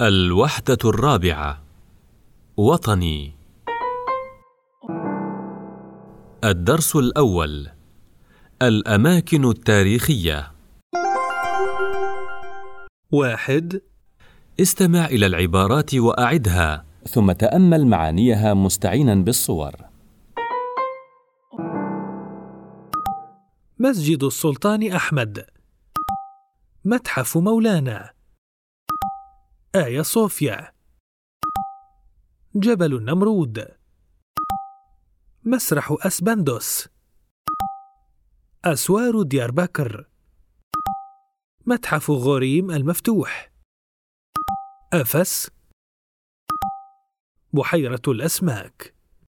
الوحدة الرابعة وطني. الدرس الأول الأماكن التاريخية. واحد. استمع إلى العبارات وأعدها ثم تأمل معانيها مستعينا بالصور. مسجد السلطان أحمد. متحف مولانا. آيا صوفيا. جبل النمرود. مسرح أسبندوس. أسوار ديار بكر. متحف غوريم المفتوح. أفس. بحيرة الأسماك.